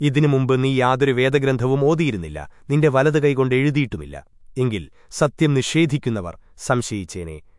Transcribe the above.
ഇതിനു മുമ്പ് നീ യാതൊരു വേദഗ്രന്ഥവും ഓതിയിരുന്നില്ല നിന്റെ വലതു കൈകൊണ്ട് എഴുതിയിട്ടുമില്ല. എങ്കിൽ സത്യം നിഷേധിക്കുന്നവർ സംശയിച്ചേനെ.